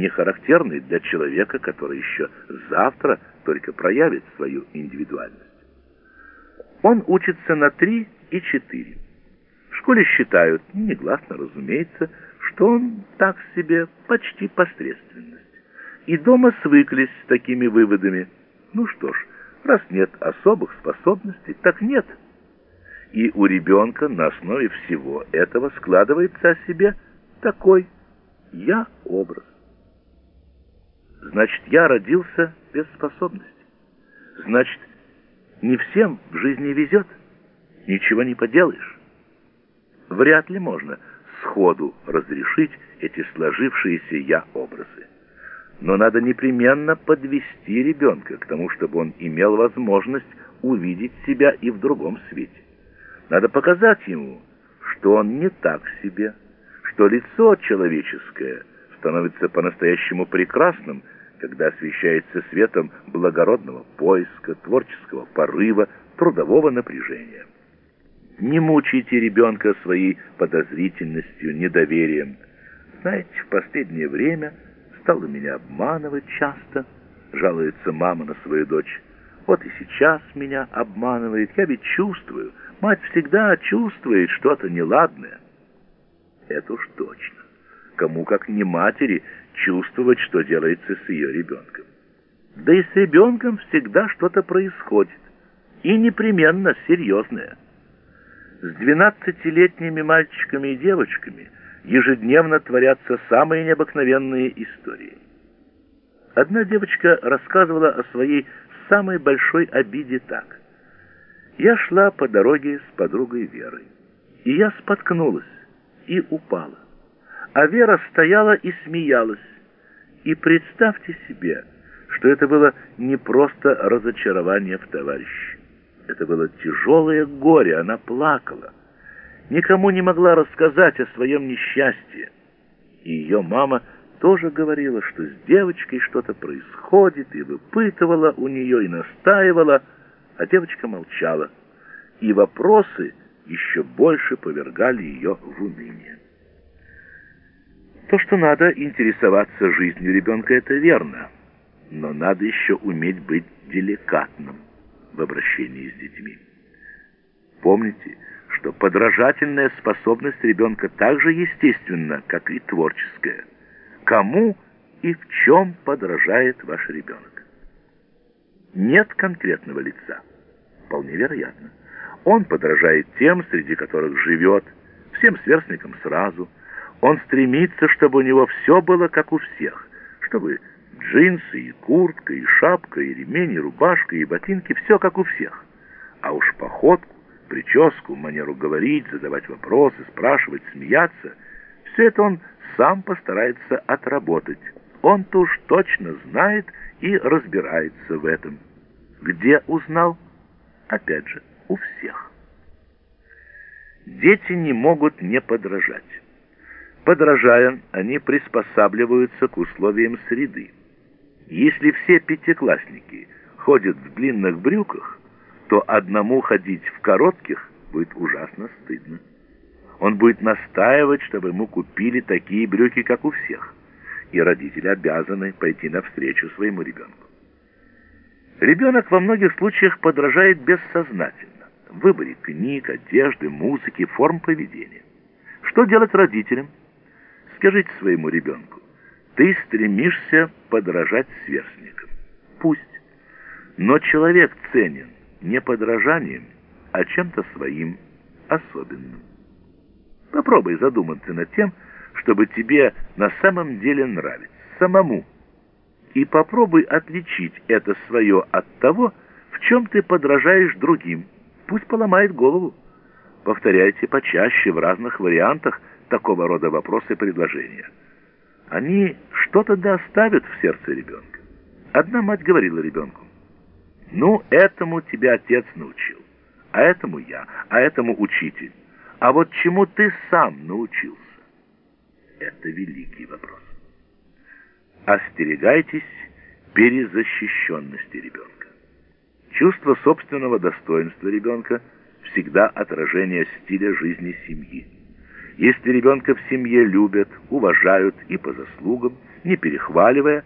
не характерный для человека, который еще завтра только проявит свою индивидуальность. Он учится на три и четыре. В школе считают, негласно разумеется, что он так себе почти посредственность. И дома свыклись с такими выводами. Ну что ж, раз нет особых способностей, так нет. И у ребенка на основе всего этого складывается о себе такой я-образ. Значит, я родился без способностей. Значит, не всем в жизни везет. Ничего не поделаешь. Вряд ли можно сходу разрешить эти сложившиеся я-образы. Но надо непременно подвести ребенка к тому, чтобы он имел возможность увидеть себя и в другом свете. Надо показать ему, что он не так себе, что лицо человеческое становится по-настоящему прекрасным, когда освещается светом благородного поиска, творческого порыва, трудового напряжения. Не мучайте ребенка своей подозрительностью, недоверием. Знаете, в последнее время стала меня обманывать часто, жалуется мама на свою дочь. Вот и сейчас меня обманывает, я ведь чувствую. Мать всегда чувствует что-то неладное. Это уж точно кому как не матери чувствовать, что делается с ее ребенком. Да и с ребенком всегда что-то происходит, и непременно серьезное. С двенадцатилетними мальчиками и девочками ежедневно творятся самые необыкновенные истории. Одна девочка рассказывала о своей самой большой обиде так. «Я шла по дороге с подругой Верой, и я споткнулась и упала а Вера стояла и смеялась. И представьте себе, что это было не просто разочарование в товарище. Это было тяжелое горе, она плакала. Никому не могла рассказать о своем несчастье. И ее мама тоже говорила, что с девочкой что-то происходит, и выпытывала у нее, и настаивала, а девочка молчала. И вопросы еще больше повергали ее в уныние. То, что надо интересоваться жизнью ребенка, это верно. Но надо еще уметь быть деликатным в обращении с детьми. Помните, что подражательная способность ребенка так же естественна, как и творческая. Кому и в чем подражает ваш ребенок? Нет конкретного лица. Вполне вероятно. Он подражает тем, среди которых живет, всем сверстникам сразу – он стремится, чтобы у него все было как у всех, чтобы джинсы, и куртка, и шапка, и ремень, и рубашка, и ботинки, все как у всех. А уж походку, прическу, манеру говорить, задавать вопросы, спрашивать, смеяться, все это он сам постарается отработать. Он-то уж точно знает и разбирается в этом. Где узнал? Опять же, у всех. Дети не могут не подражать. Подражая, они приспосабливаются к условиям среды. Если все пятиклассники ходят в длинных брюках, то одному ходить в коротких будет ужасно стыдно. Он будет настаивать, чтобы ему купили такие брюки, как у всех, и родители обязаны пойти навстречу своему ребенку. Ребенок во многих случаях подражает бессознательно в выборе книг, одежды, музыки, форм поведения. Что делать родителям? Скажите своему ребенку, ты стремишься подражать сверстникам. Пусть. Но человек ценен не подражанием, а чем-то своим особенным. Попробуй задуматься над тем, чтобы тебе на самом деле нравится, самому. И попробуй отличить это свое от того, в чем ты подражаешь другим. Пусть поломает голову. Повторяйте почаще в разных вариантах, такого рода вопросы и предложения. Они что-то да оставят в сердце ребенка. Одна мать говорила ребенку, «Ну, этому тебя отец научил, а этому я, а этому учитель. А вот чему ты сам научился?» Это великий вопрос. Остерегайтесь перезащищенности ребенка. Чувство собственного достоинства ребенка всегда отражение стиля жизни семьи. Если ребенка в семье любят, уважают и по заслугам, не перехваливая,